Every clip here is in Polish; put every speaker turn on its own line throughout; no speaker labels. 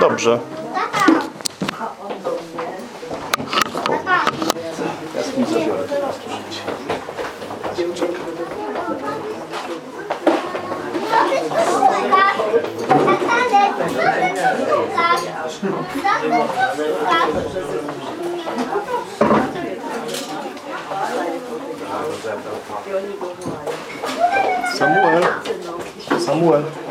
Dobrze.
Samuel. Samuel.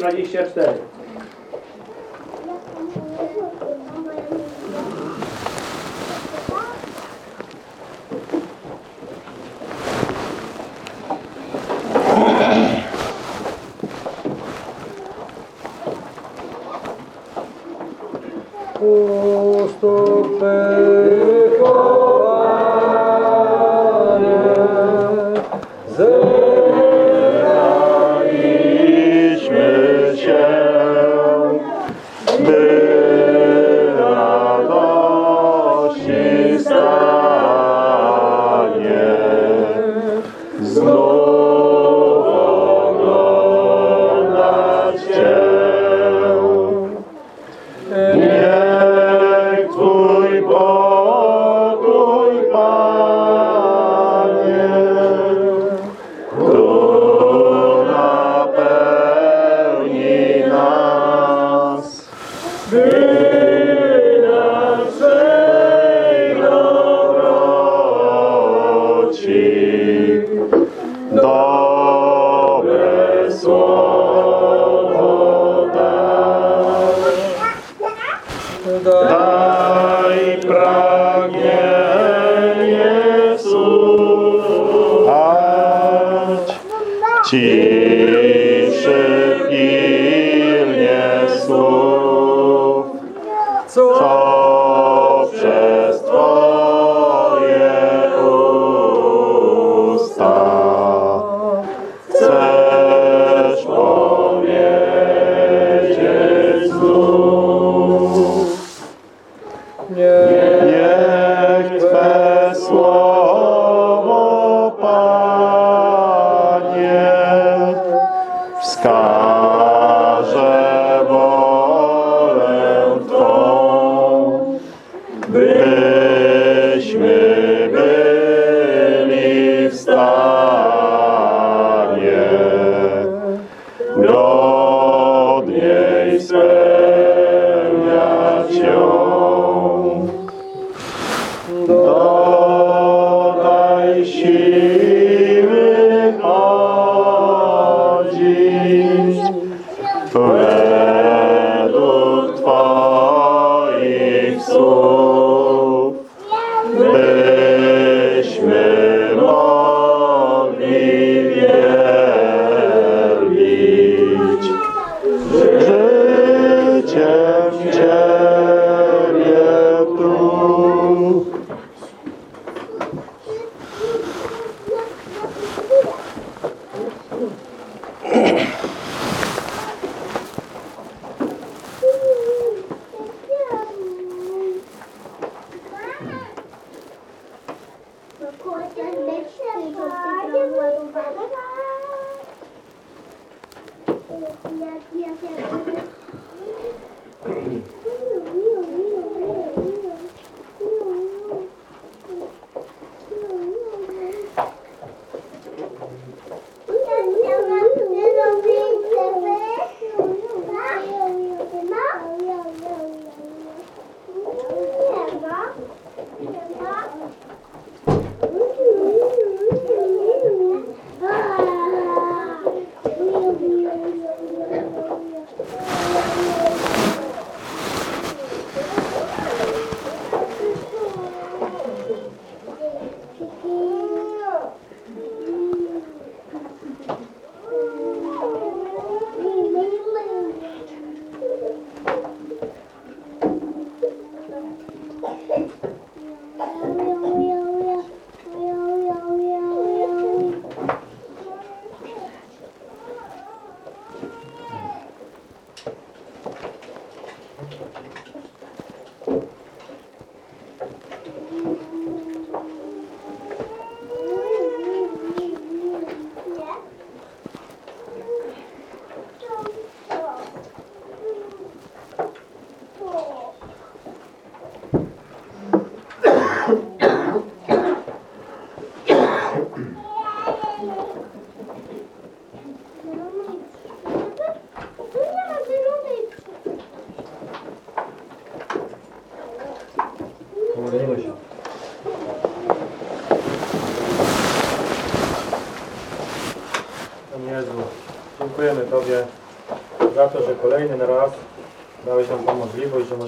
224.
Поступи.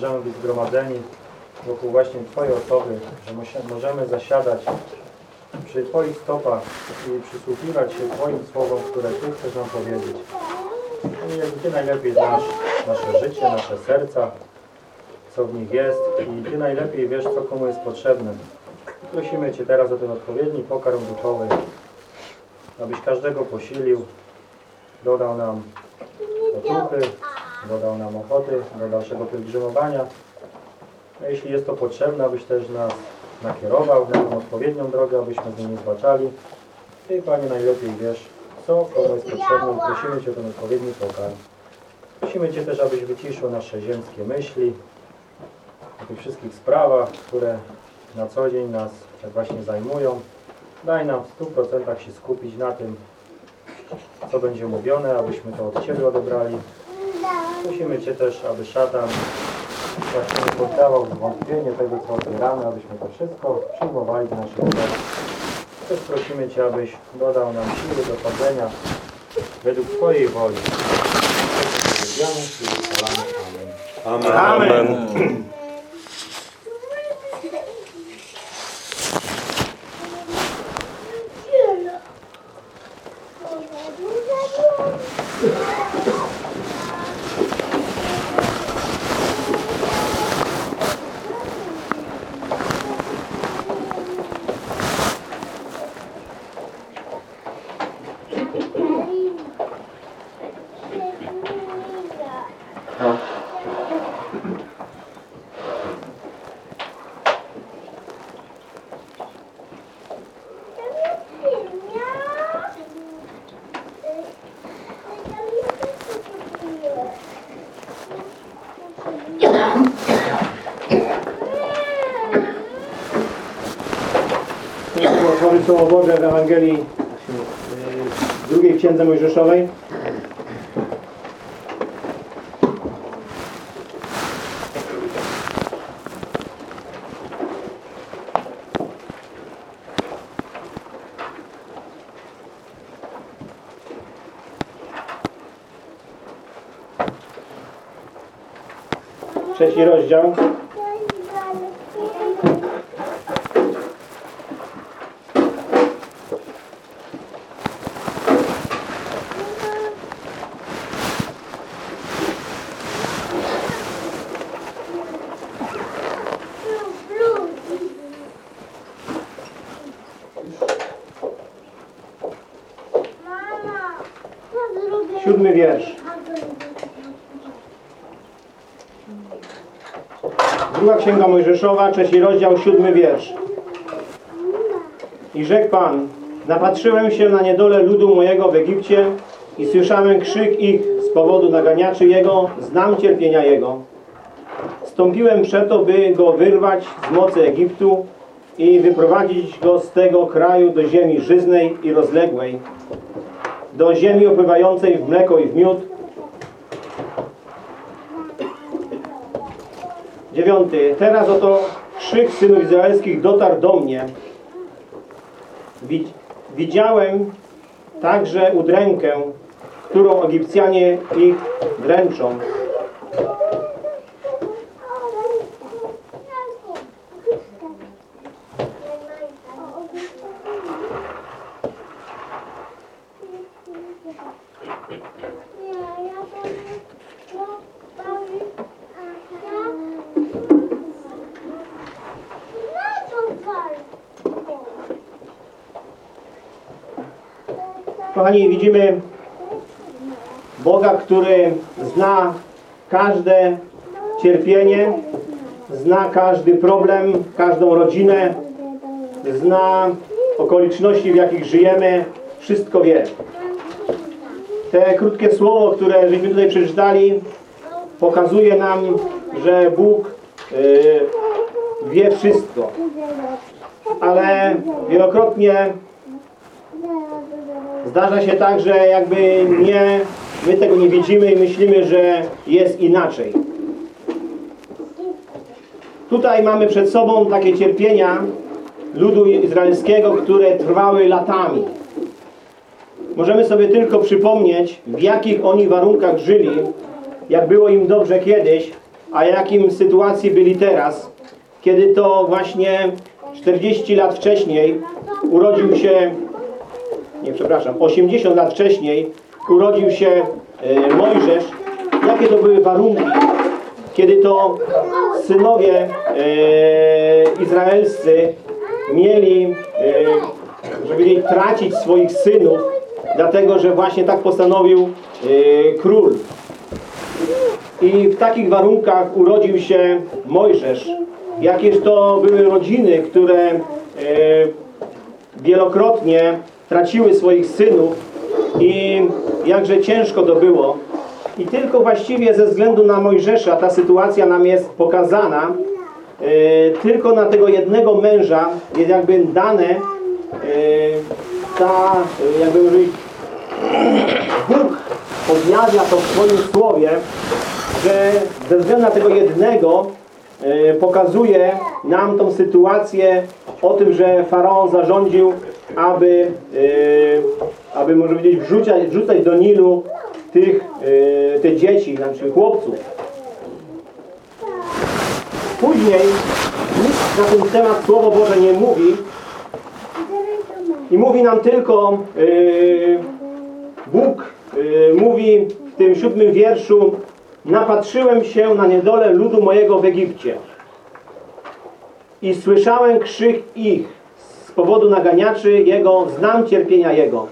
Możemy być zgromadzeni wokół właśnie Twojej osoby, że możemy zasiadać przy Twoich stopach i przysłuchiwać się Twoim słowom, które Ty chcesz nam powiedzieć. Jezu, Ty najlepiej znasz nasze życie, nasze serca, co w nich jest i Ty najlepiej wiesz, co komu jest potrzebne. Prosimy Cię teraz o ten odpowiedni pokarm duchowy, abyś każdego posilił, dodał nam otuchy, dodał nam ochoty do dalszego pielgrzymowania. A jeśli jest to potrzebne, abyś też nas nakierował na tą odpowiednią drogę, abyśmy z niej nie zbaczali. Ty, Panie, najlepiej wiesz, co komu jest potrzebne i prosimy Cię o ten odpowiedni pokarm. Prosimy Cię też, abyś wyciszył nasze ziemskie myśli, o tych wszystkich sprawach, które na co dzień nas tak właśnie zajmują. Daj nam w 100% się skupić na tym, co będzie mówione, abyśmy to od Ciebie odebrali. Prosimy Cię też, aby szatan właśnie nie poddawał w wątpienie tego, co odbieramy, abyśmy to wszystko przyjmowali do naszych serc. Też prosimy Cię, abyś dodał nam siły do chodzenia według Twojej woli. I uchwalamy. Amen.
Amen.
Słowo Boże w Ewangelii w drugiej księdze Mojżeszowej. Trzeci rozdział. Siódmy wiersz. Druga Mojżeszowa, trzeci rozdział, siódmy wiersz. I rzekł Pan, napatrzyłem się na niedolę ludu mojego w Egipcie i słyszałem krzyk ich z powodu naganiaczy Jego, znam cierpienia Jego. Stąpiłem przeto, by Go wyrwać z mocy Egiptu i wyprowadzić Go z tego kraju do ziemi żyznej i rozległej, do ziemi opływającej w mleko i w miód. Dziewiąty. Teraz oto krzyk synów izraelskich dotarł do mnie. Wi- Widziałem także udrękę, którą Egipcjanie ich dręczą. Kochani, widzimy Boga, który zna każde cierpienie, zna każdy problem, każdą rodzinę, zna okoliczności, w jakich żyjemy, wszystko wie. Te krótkie słowo, które żeśmy tutaj przeczytali, pokazuje nam, że Bóg y, wie wszystko. Ale wielokrotnie Zdarza się tak, że jakby nie, my tego nie widzimy i myślimy, że jest inaczej. Tutaj mamy przed sobą takie cierpienia ludu izraelskiego, które trwały latami. Możemy sobie tylko przypomnieć, w jakich oni warunkach żyli, jak było im dobrze kiedyś, a jakim sytuacji byli teraz, kiedy to właśnie 40 lat wcześniej urodził się nie przepraszam, 80 lat wcześniej urodził się e, Mojżesz. Jakie to były warunki, kiedy to synowie e, izraelscy mieli, e, żeby nie tracić swoich synów, dlatego że właśnie tak postanowił król. I w takich warunkach urodził się Mojżesz. Jakież to były rodziny, które wielokrotnie traciły swoich synów i jakże ciężko to było. I tylko właściwie ze względu na Mojżesza ta sytuacja nam jest pokazana. E, tylko na tego jednego męża jest jakby dane e, ta, e, jakby powiedzieć, Bóg objawia to w swoim słowie, że ze względu na tego jednego pokazuje nam tą sytuację o tym, że Faraon zarządził, aby, e, aby może powiedzieć, wrzucać, wrzucać do Nilu tych, e, te dzieci, znaczy chłopców. Później nic na ten temat Słowo Boże nie mówi i mówi nam tylko Bóg mówi w tym siódmym wierszu Napatrzyłem się na niedolę ludu mojego w Egipcie i słyszałem krzyk ich z powodu naganiaczy Jego, znam cierpienia Jego.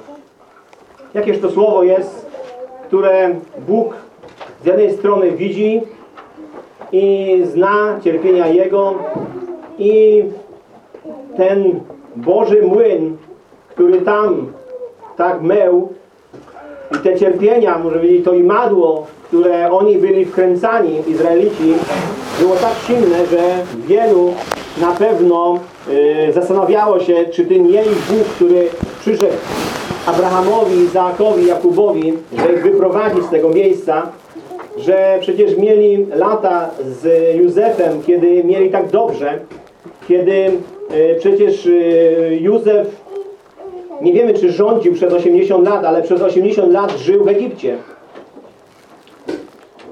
Jakież to słowo jest, które Bóg z jednej strony widzi i zna cierpienia Jego i ten Boży młyn, który tam tak meł i te cierpienia, może powiedzieć, to imadło, które oni byli wkręcani, Izraelici, było tak silne, że wielu na pewno y, zastanawiało się, czy ten jej Bóg, który przyszedł Abrahamowi, Izaakowi, Jakubowi, że ich wyprowadzi z tego miejsca, że przecież mieli lata z Józefem, kiedy mieli tak dobrze, kiedy y, przecież y, Józef nie wiemy, czy rządził przez 80 lat, ale przez 80 lat żył w Egipcie.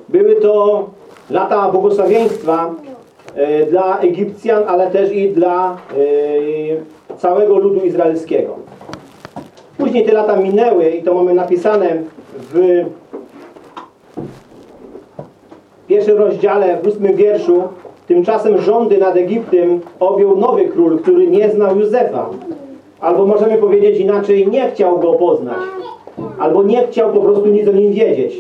Były to lata błogosławieństwa e, dla Egipcjan, ale też i dla e, całego ludu izraelskiego. Później te lata minęły i to mamy napisane w pierwszym rozdziale, w ósmym wierszu. Tymczasem rządy nad Egiptem objął nowy król, który nie znał Józefa. Albo możemy powiedzieć inaczej, nie chciał go poznać. Albo nie chciał po prostu nic o nim wiedzieć.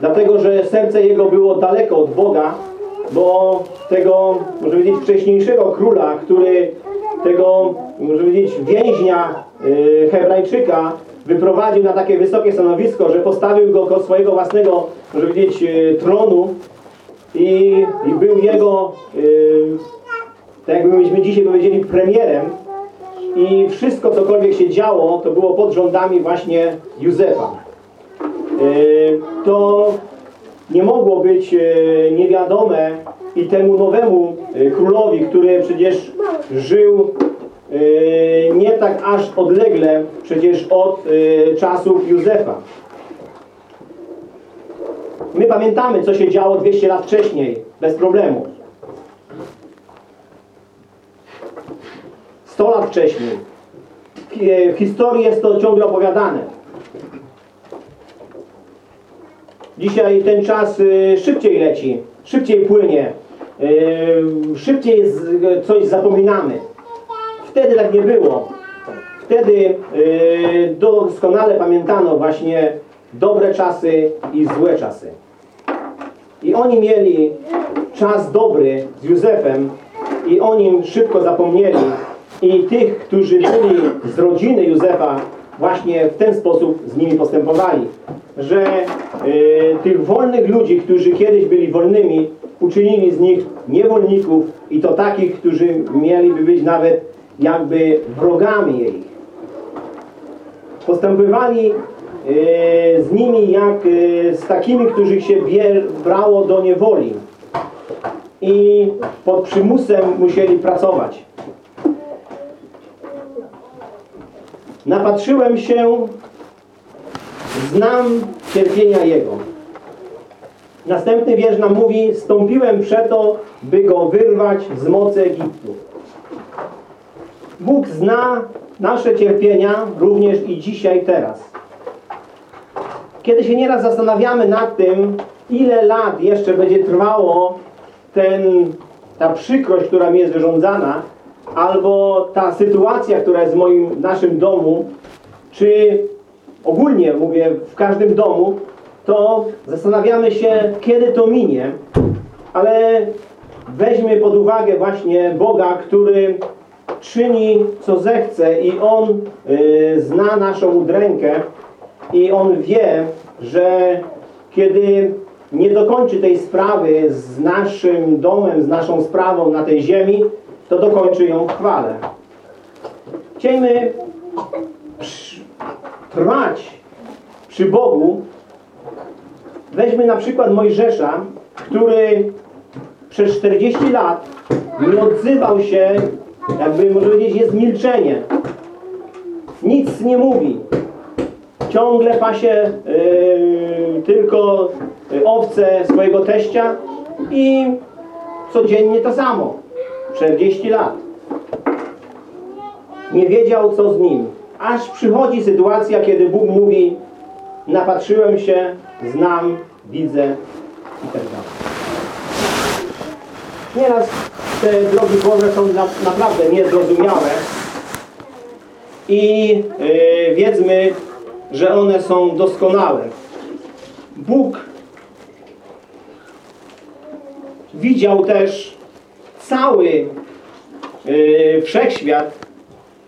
Dlatego, że serce jego było daleko od Boga, bo tego, może powiedzieć, wcześniejszego króla, który tego, może powiedzieć, więźnia yy, Hebrajczyka wyprowadził na takie wysokie stanowisko, że postawił go koło swojego własnego, może powiedzieć, e, tronu i, i był jego, e, tak jakbyśmy dzisiaj powiedzieli, premierem i wszystko cokolwiek się działo, to było pod rządami właśnie Józefa. E, To nie mogło być e, niewiadome i temu nowemu e, królowi, który przecież żył nie tak aż odlegle przecież od czasów Józefa. My pamiętamy, co się działo 200 lat wcześniej, bez problemu. 100 lat wcześniej. W- W historii jest to ciągle opowiadane. Dzisiaj ten czas y, szybciej leci, szybciej płynie, y, szybciej coś zapominamy. Wtedy tak nie było. Wtedy doskonale pamiętano właśnie dobre czasy i złe czasy. I oni mieli czas dobry z Józefem i o nim szybko zapomnieli. I tych, którzy byli z rodziny Józefa, właśnie w ten sposób z nimi postępowali. Że y, tych wolnych ludzi, którzy kiedyś byli wolnymi, uczynili z nich niewolników i to takich, którzy mieliby być nawet jakby wrogami ich. Postępowali e, z nimi jak e, z takimi, których się brało do niewoli i pod przymusem musieli pracować. Napatrzyłem się, znam cierpienia Jego. Następny wiersz nam mówi, stąpiłem przeto, by Go wyrwać z mocy Egiptu. Bóg zna nasze cierpienia również i dzisiaj, teraz. Kiedy się nieraz zastanawiamy nad tym, ile lat jeszcze będzie trwało ten, ta przykrość, która mi jest wyrządzana, albo ta sytuacja, która jest w moim, naszym domu, czy ogólnie mówię w każdym domu, to zastanawiamy się, kiedy to minie, ale weźmy pod uwagę właśnie Boga, który czyni co zechce i On y, zna naszą udrękę i On wie, że kiedy nie dokończy tej sprawy z naszym domem, z naszą sprawą na tej ziemi, to dokończy ją chwale. Chciejmy trwać przy Bogu. Weźmy na przykład Mojżesza, który przez 40 lat nie odzywał się, jakby może powiedzieć, jest milczenie. Nic nie mówi. Ciągle pasie yy, tylko yy, owce swojego teścia i codziennie to samo. 40 lat. Nie wiedział, co z nim. Aż przychodzi sytuacja, kiedy Bóg mówi napatrzyłem się, znam, widzę i tak dalej. Nieraz te drogi Boże są na, naprawdę niezrozumiałe i yy, wiedzmy, że one są doskonałe. Bóg widział też cały yy, wszechświat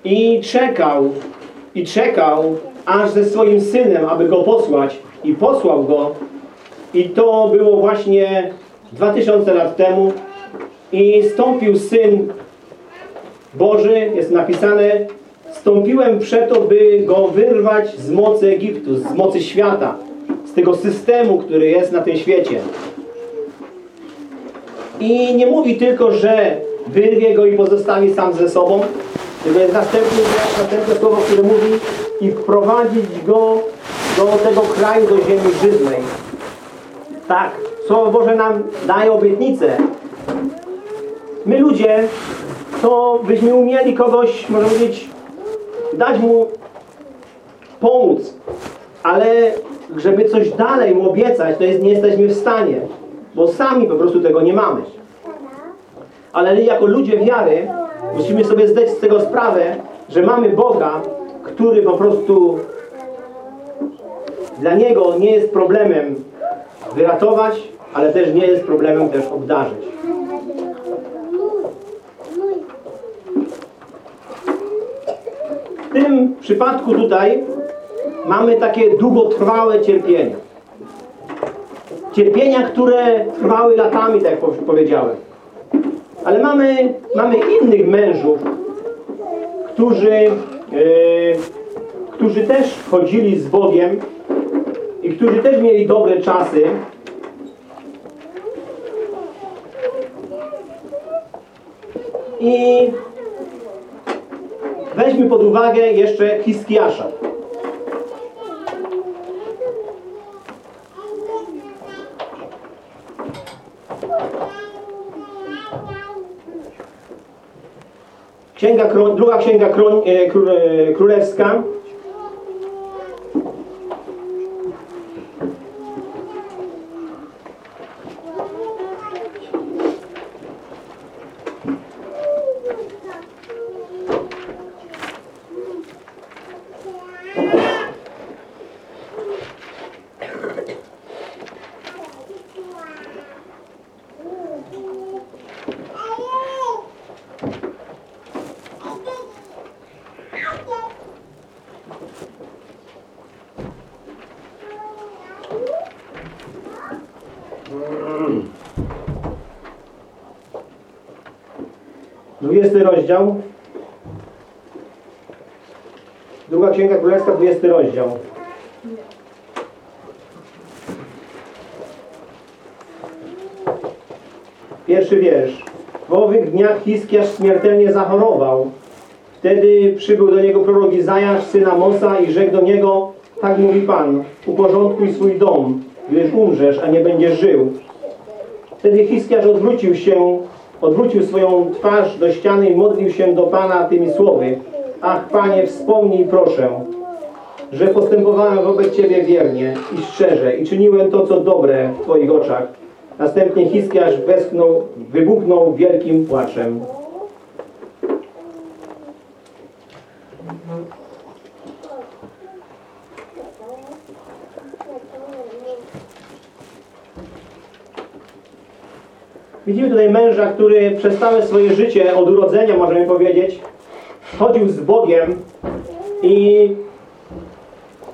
i czekał, i czekał aż ze swoim synem, aby go posłać i posłał go i to było właśnie 2000 lat temu i stąpił Syn Boży, jest napisane stąpiłem przeto, by go wyrwać z mocy Egiptu, z mocy świata, z tego systemu, który jest na tym świecie. I nie mówi tylko, że wyrwie go i pozostawi sam ze sobą, tylko jest następny, następne słowo, które mówi i wprowadzić go do tego kraju, do ziemi żyznej. Tak, Słowo Boże nam daje obietnicę. My ludzie, to byśmy umieli kogoś, można powiedzieć, dać mu pomóc, ale żeby coś dalej mu obiecać, to jest, nie jesteśmy w stanie, bo sami po prostu tego nie mamy. Ale jako ludzie wiary musimy sobie zdać z tego sprawę, że mamy Boga, który po prostu dla Niego nie jest problemem wyratować, ale też nie jest problemem też obdarzyć. W tym przypadku tutaj mamy takie długotrwałe cierpienia. Cierpienia, które trwały latami, tak jak powiedziałem. Ale mamy, mamy innych mężów, którzy, e, którzy też chodzili z Bogiem i którzy też mieli dobre czasy. I weźmy pod uwagę jeszcze Hiskiasza. Księga, druga księga e, e, Królewska. Dwudziesty rozdział. Druga księga Królewska, dwudziesty rozdział. Pierwszy wiersz. W owych dniach Hiskiasz śmiertelnie zachorował. Wtedy przybył do niego prorok Izajasz, syn Amosa i rzekł do niego, tak mówi Pan, uporządkuj swój dom, gdyż umrzesz, a nie będziesz żył. Wtedy Hiskiarz odwrócił się, odwrócił swoją twarz do ściany i modlił się do Pana tymi słowy. Ach, Panie, wspomnij proszę, że postępowałem wobec Ciebie wiernie i szczerze i czyniłem to, co dobre w Twoich oczach. Następnie Hiskiarz westchnął, wybuchnął wielkim płaczem. Widzimy tutaj męża, który przez całe swoje życie, od urodzenia możemy powiedzieć, chodził z Bogiem i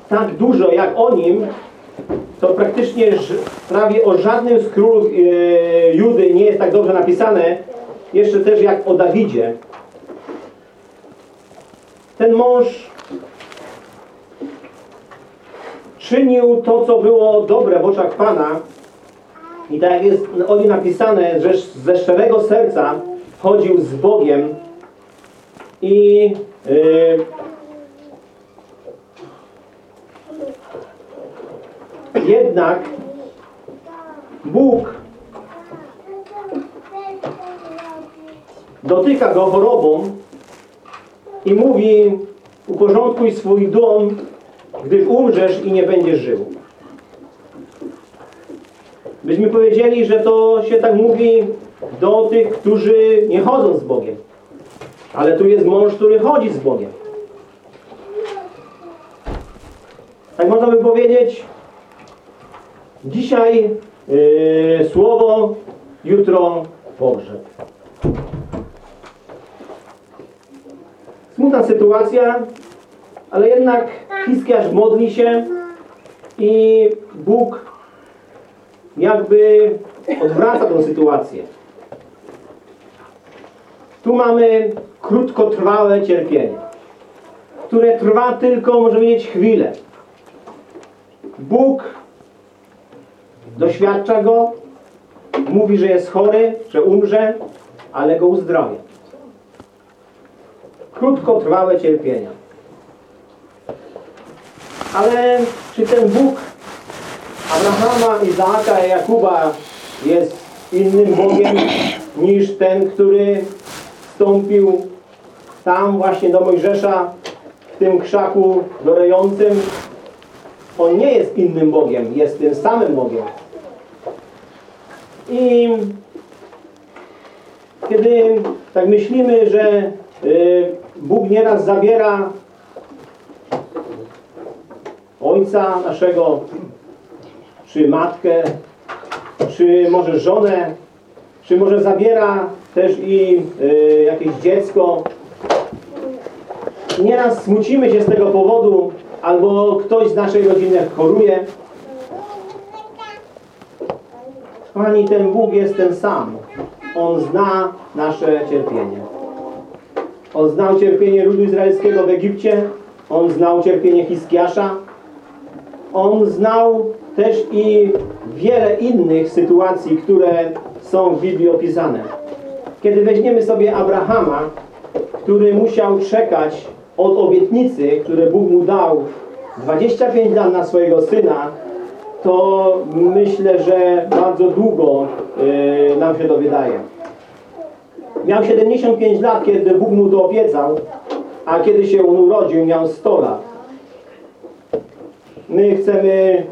tak dużo jak o nim, to praktycznie prawie o żadnym z królów e, Judy nie jest tak dobrze napisane, jeszcze też jak o Dawidzie. Ten mąż czynił to, co było dobre w oczach Pana, i tak jak jest o nim napisane, że ze szczerego serca chodził z Bogiem i yy, jednak Bóg dotyka go chorobą i mówi uporządkuj swój dom, gdyż umrzesz i nie będziesz żył. Byśmy powiedzieli, że to się tak mówi do tych, którzy nie chodzą z Bogiem. Ale tu jest mąż, który chodzi z Bogiem. Tak można by powiedzieć, dzisiaj yy, słowo, jutro pogrzeb. Smutna sytuacja, ale jednak Hiskiarz modli się i Bóg jakby odwraca tę sytuację. Tu mamy krótkotrwałe cierpienie, które trwa tylko, możemy mieć chwilę. Bóg doświadcza go, mówi, że jest chory, że umrze, ale go uzdrawia. Krótkotrwałe cierpienia. Ale czy ten Bóg Abrahama, Izaaka i Jakuba jest innym Bogiem niż ten, który wstąpił tam właśnie do Mojżesza w tym krzaku gorejącym. On nie jest innym Bogiem, jest tym samym Bogiem. I kiedy tak myślimy, że y, Bóg nieraz zabiera ojca naszego czy matkę, czy może żonę, czy może zabiera też i y, jakieś dziecko. Nieraz smucimy się z tego powodu, albo ktoś z naszej rodziny choruje. Kochani, ten Bóg jest ten sam. On zna nasze cierpienie. On znał cierpienie ludu izraelskiego w Egipcie. On znał cierpienie Hiskiasza. On znał też i wiele innych sytuacji, które są w Biblii opisane. Kiedy weźmiemy sobie Abrahama, który musiał czekać od obietnicy, które Bóg mu dał 25 lat na swojego syna, to myślę, że bardzo długo yy, nam się to wydaje. Miał 75 lat, kiedy Bóg mu to obiecał, a kiedy się on urodził, miał 100 lat. My chcemy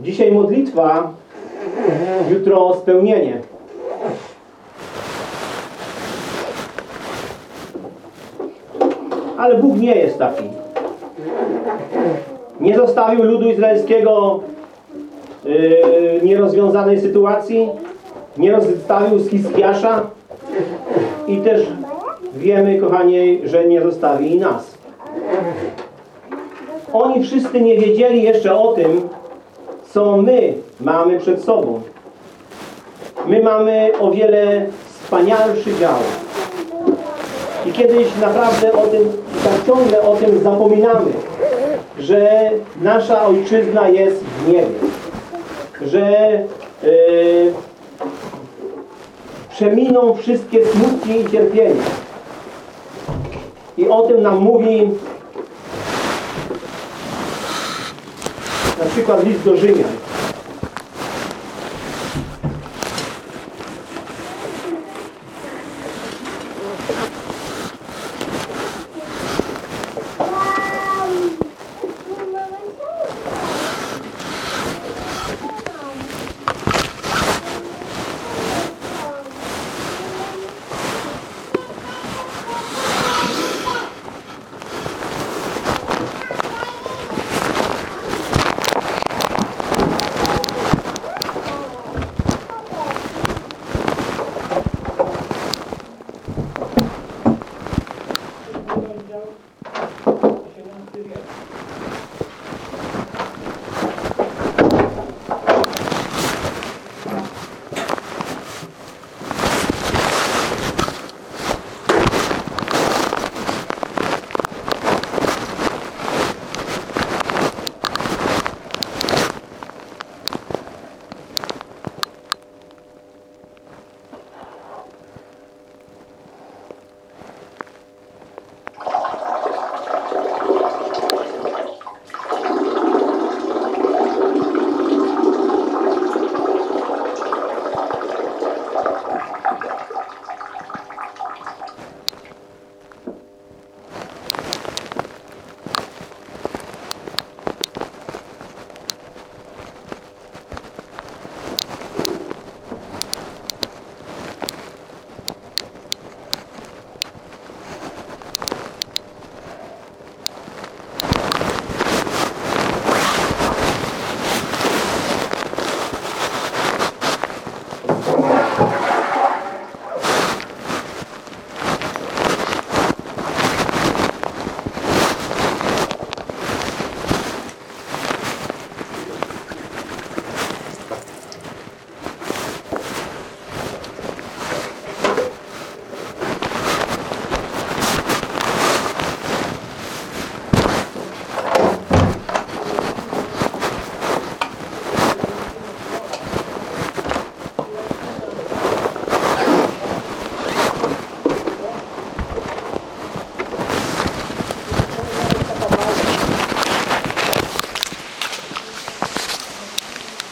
dzisiaj modlitwa, jutro spełnienie. Ale Bóg nie jest taki. Nie zostawił ludu izraelskiego yy, nierozwiązanej sytuacji. Nie rozstawił z Hiskiasza. I też wiemy, kochani, że nie zostawi i nas. Oni wszyscy nie wiedzieli jeszcze o tym, co my mamy przed sobą. My mamy o wiele wspanialszy dział. I kiedyś naprawdę o tym, tak ciągle o tym zapominamy, że nasza ojczyzna jest w niebie. Że yy, przeminą wszystkie smutki i cierpienia. I o tym nam mówi na przykład list do Rzymian.